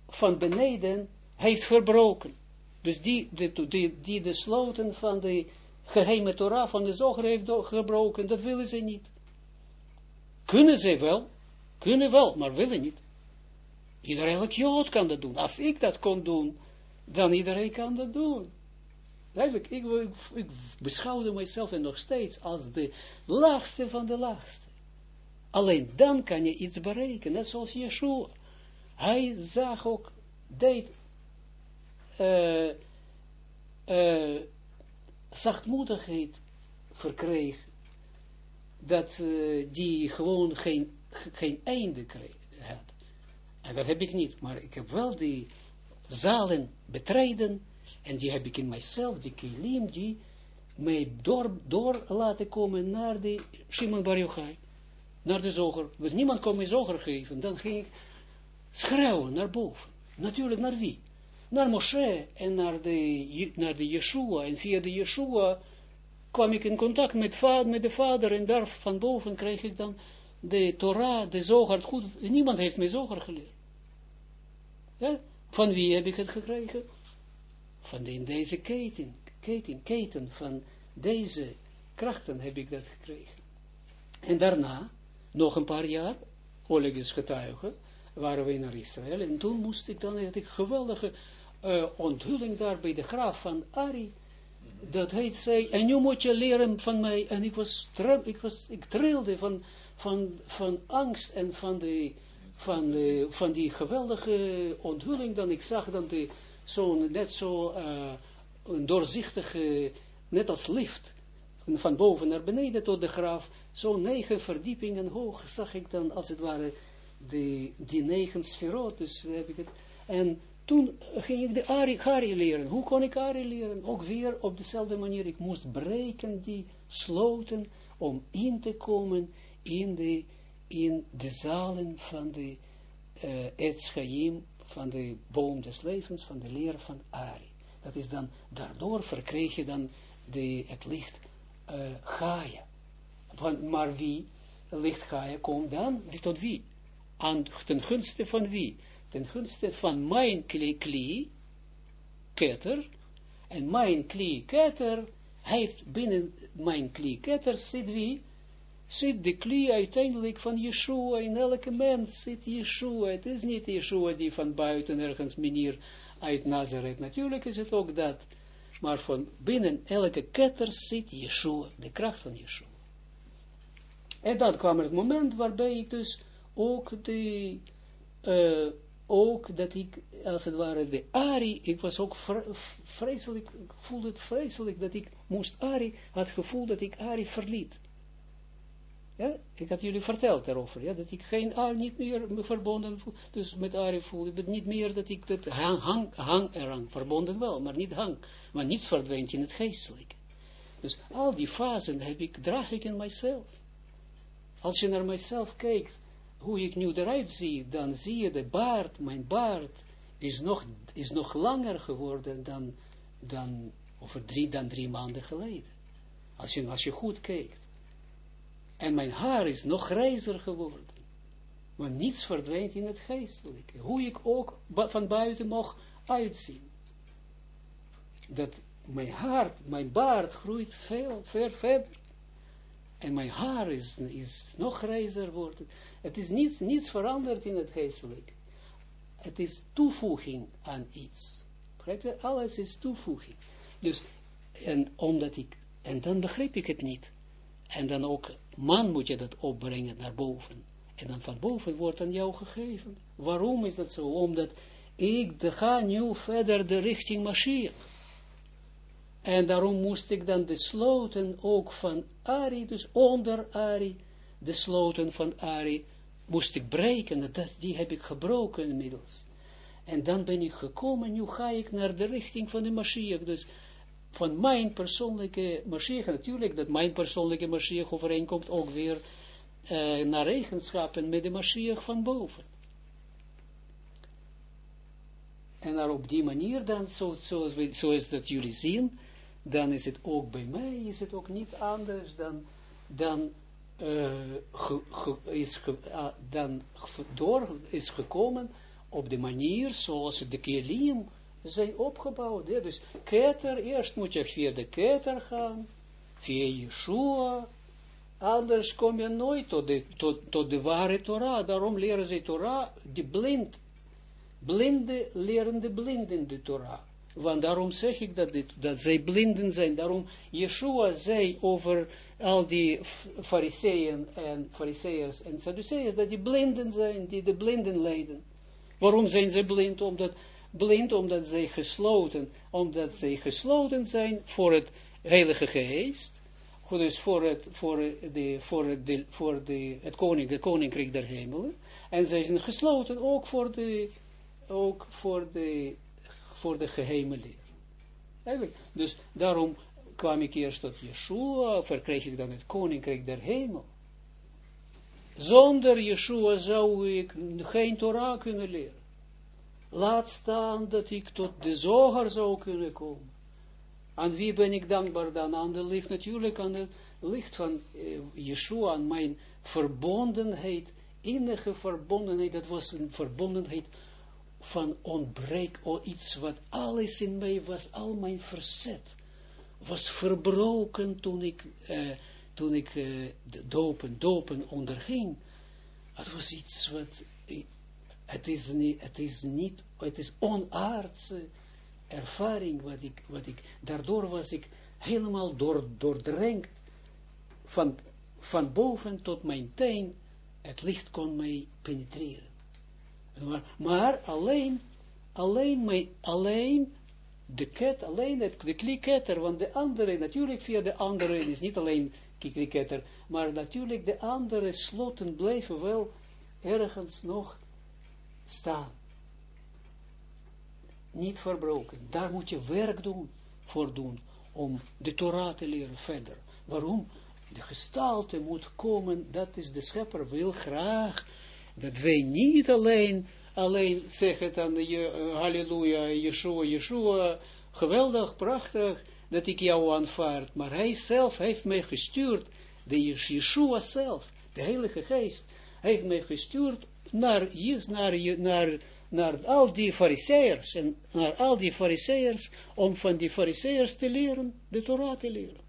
van beneden heeft verbroken. Dus die, die, die, de sloten van de, geheime Torah van de zoger heeft gebroken, dat willen ze niet. Kunnen ze wel, kunnen wel, maar willen niet. Iedereen, Jood kan dat doen. Als ik dat kon doen, dan iedereen kan dat doen. Eigenlijk, ik, beschouwde mijzelf en nog steeds als de laagste van de laagste. Alleen dan kan je iets bereiken, net zoals Yeshua. Hij zag ook, deed uh, uh, zachtmoedigheid verkreeg, dat uh, die gewoon geen, geen einde kreeg, had. En dat heb ik niet, maar ik heb wel die zalen betreden, en die heb ik in mijzelf, die kilim, die mij door, door laten komen naar de Shimon Bar Yochai, naar de zoger. Dus niemand kon mij zoger geven, dan ging ik schreeuwen naar boven. Natuurlijk naar wie? Naar Moshe en naar de, naar de Yeshua. En via de Yeshua kwam ik in contact met, vader, met de vader en daar van boven kreeg ik dan de Torah, de zoger. Goed, niemand heeft mij zoger geleerd. Van wie heb ik het gekregen? Van in deze keten, keten, keten van deze krachten heb ik dat gekregen. En daarna, nog een paar jaar, Oleg is getuige, waren we naar Israël, en toen moest ik dan, had ik geweldige uh, onthulling daar bij de graaf van Ari, dat hij zei, en nu moet je leren van mij, en ik was, ik was, ik trilde van, van, van angst en van de, van, de, van die geweldige onthulling, dan. Ik zag dan de, zo, net zo, uh, een doorzichtige, net als lift, van boven naar beneden tot de graaf, zo'n negen verdiepingen hoog, zag ik dan, als het ware, die, die negen sferot, heb ik het, en toen ging ik de Ari, Ari leren. Hoe kon ik Ari leren? Ook weer op dezelfde manier. Ik moest breken die sloten om in te komen in de, in de zalen van de uh, Etschaim, van de boom des levens, van de leer van Ari. Dat is dan, daardoor verkreeg je dan de, het licht uh, Gaia. Van, maar wie, licht Gaia, komt dan tot wie? Aan, ten gunste van wie? Ten gunste van mijn kli, kli ketter, en mijn kli ketter heeft binnen mijn kli ketter zit wie? Zit de kli uiteindelijk van Yeshua, in elke mens zit Yeshua, het is niet Yeshua die van buiten ergens manier uit Nazareth, natuurlijk is het ook dat, maar van binnen elke ketter zit Yeshua, de kracht van Yeshua. En dan kwam het moment waarbij ik dus ook de, uh, ook dat ik, als het ware, de Ari, ik was ook vreselijk, ik voelde het vreselijk dat ik moest Ari, had het gevoel dat ik Ari verliet. Ja, ik had jullie verteld daarover, ja, dat ik geen Ari, niet meer verbonden voel, dus met Ari voelde, ik niet meer dat ik dat hang, hang, hang eraan, verbonden wel, maar niet hang, maar niets verdwijnt in het geestelijke. Dus al die fasen heb ik, draag ik in mijzelf. Als je naar mijzelf kijkt, hoe ik nu eruit zie, dan zie je de baard, mijn baard, is nog, is nog langer geworden dan, dan over drie, dan drie maanden geleden. Als je, als je goed kijkt. En mijn haar is nog grijzer geworden. Want niets verdwijnt in het geestelijke. Hoe ik ook van buiten mag uitzien. Dat mijn haar, mijn baard groeit veel, ver verder. En mijn haar is, is nog grijzer geworden. Het is niets, niets veranderd in het geestelijk. Het is toevoeging aan iets. Begrijp? Alles is toevoeging. Dus, en omdat ik, en dan begrijp ik het niet. En dan ook, man moet je dat opbrengen naar boven. En dan van boven wordt aan jou gegeven. Waarom is dat zo? Omdat ik ga nu verder de richting Mashiach. En daarom moest ik dan de sloten ook van Ari, dus onder Ari, de sloten van Ari, moest ik breken, dat, die heb ik gebroken inmiddels. En dan ben ik gekomen, nu ga ik naar de richting van de Mashiach, dus van mijn persoonlijke Mashiach, natuurlijk dat mijn persoonlijke Mashiach overeenkomt ook weer uh, naar eigenschappen met de Mashiach van boven. En daar op die manier dan, zoals zo, zo, zo dat jullie zien, dan is het ook bij mij, is het ook niet anders dan, dan uh, is uh, dan door is gekomen op de manier zoals de kelim zijn opgebouwd. Dus keter, eerst moet je via de keter gaan, via Yeshua, anders kom je nooit tot de, tot, tot de ware Torah. Daarom leren ze Torah, die blind, blinde leren de blinden de Torah. Want daarom zeg ik dat, dat zij blinden zijn. Daarom Yeshua zei over al die fariseeën en fariseërs en Sadduceërs, dat die blinden zijn, die de blinden leiden. Waarom zijn ze blind? Omdat, blind omdat zij gesloten, omdat zij gesloten zijn voor het heilige geest, dus voor het, voor de, voor de, voor de, het koning, de koninkrijk der hemelen, en zij zijn gesloten ook voor de, ook voor de, voor de geheime leer. Dus daarom kwam ik eerst tot Yeshua, verkreeg ik dan het koninkrijk der hemel. Zonder Yeshua zou ik geen Torah kunnen leren. Laat staan dat ik tot de zoger zou kunnen komen. Aan wie ben ik dankbaar dan? Aan de licht natuurlijk, aan het licht van uh, Yeshua, aan mijn verbondenheid, innige verbondenheid, dat was een verbondenheid van ontbreek, of iets wat alles in mij was, al mijn verzet, was verbroken toen ik, uh, toen ik uh, dopen, dopen onderging. Het was iets wat, het is niet, het is niet, het is onaardse ervaring wat ik, wat ik, daardoor was ik helemaal door, doordrenkt van, van boven tot mijn teen, het licht kon mij penetreren. Maar, alleen, alleen, alleen de ket, alleen het, de kliketter, want de andere, natuurlijk via de andere, is niet alleen kliketter, maar natuurlijk de andere sloten blijven wel ergens nog staan. Niet verbroken. Daar moet je werk doen, voor doen, om de Torah te leren verder. Waarom? De gestalte moet komen, dat is de schepper wil graag, dat wij niet alleen, alleen zeggen dan, je, uh, halleluja, Yeshua, Yeshua, geweldig, prachtig, dat ik jou aanvaard, maar hij zelf heeft mij gestuurd, de Yeshua zelf, de Heilige Geest, heeft mij gestuurd naar, naar, naar, naar al die fariseërs, en naar al die fariseërs, om van die fariseërs te leren, de Torah te leren.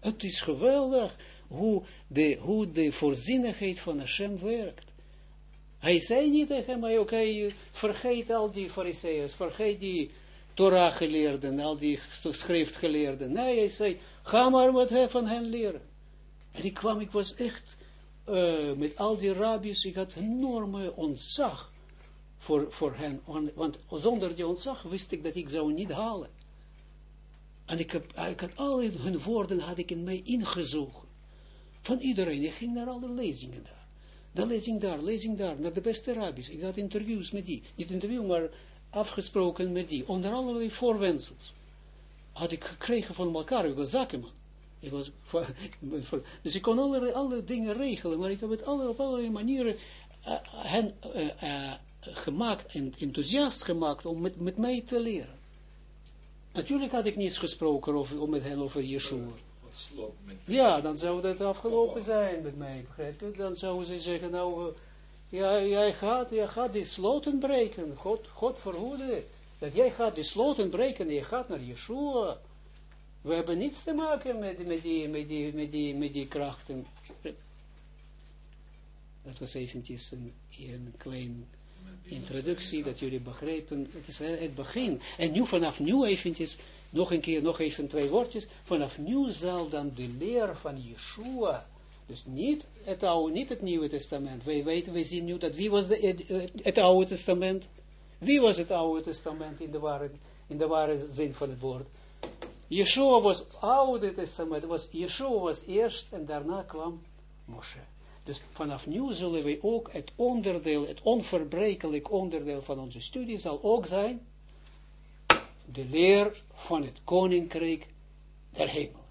Het is geweldig hoe de, hoe de voorzienigheid van Hashem werkt. Hij zei niet tegen mij, oké, vergeet al die fariseërs, vergeet die Torah geleerden, al die schriftgeleerden. Nee, hij zei, ga maar wat van hen leren. En ik kwam, ik was echt, uh, met al die rabbis, ik had enorme ontzag voor, voor hen, want zonder die ontzag wist ik dat ik zou niet halen. En ik, heb, ik had al hun woorden had ik in mij ingezogen. Van iedereen. Ik ging naar alle lezingen daar. De lezing daar, lezing daar, naar de beste rabbis. Ik had interviews met die. Niet interview, maar afgesproken met die. Onder allerlei voorwensels. Had ik gekregen van elkaar. Ik was zakenman. Ik was, dus ik kon allerlei, alle dingen regelen. Maar ik heb het alle, op allerlei manieren uh, hen uh, uh, gemaakt en enthousiast gemaakt om met, met mij te leren. Natuurlijk had ik niets gesproken over, met hen over Yeshua. Ja, dan zou dat afgelopen zijn met mij, begrijp je? Dan zouden ze zeggen, nou, uh, ja, jij gaat, jij gaat die sloten breken. God, God verhoede dat jij gaat die sloten breken en je gaat naar Yeshua. We hebben niets te maken met, met, die, met, die, met, die, met die krachten. Dat was eventjes een, een klein introductie, dat jullie begrepen, het is het begin. En nu vanaf nu eventjes, nog een keer, nog even twee woordjes, vanaf nu zal dan de leer van Yeshua, dus niet het oude, niet het Nieuwe Testament, wij weten, wij zien nu dat, wie was de, het, Oude Testament? Wie was het Oude Testament in de ware, in de ware zin van het woord? Yeshua was Oude Testament, was, Yeshua was eerst en daarna kwam Moshe. Dus vanaf nu zullen we ook het onderdeel, het onverbrekelijk onderdeel van onze studie zal ook zijn de leer van het koninkrijk der hemel.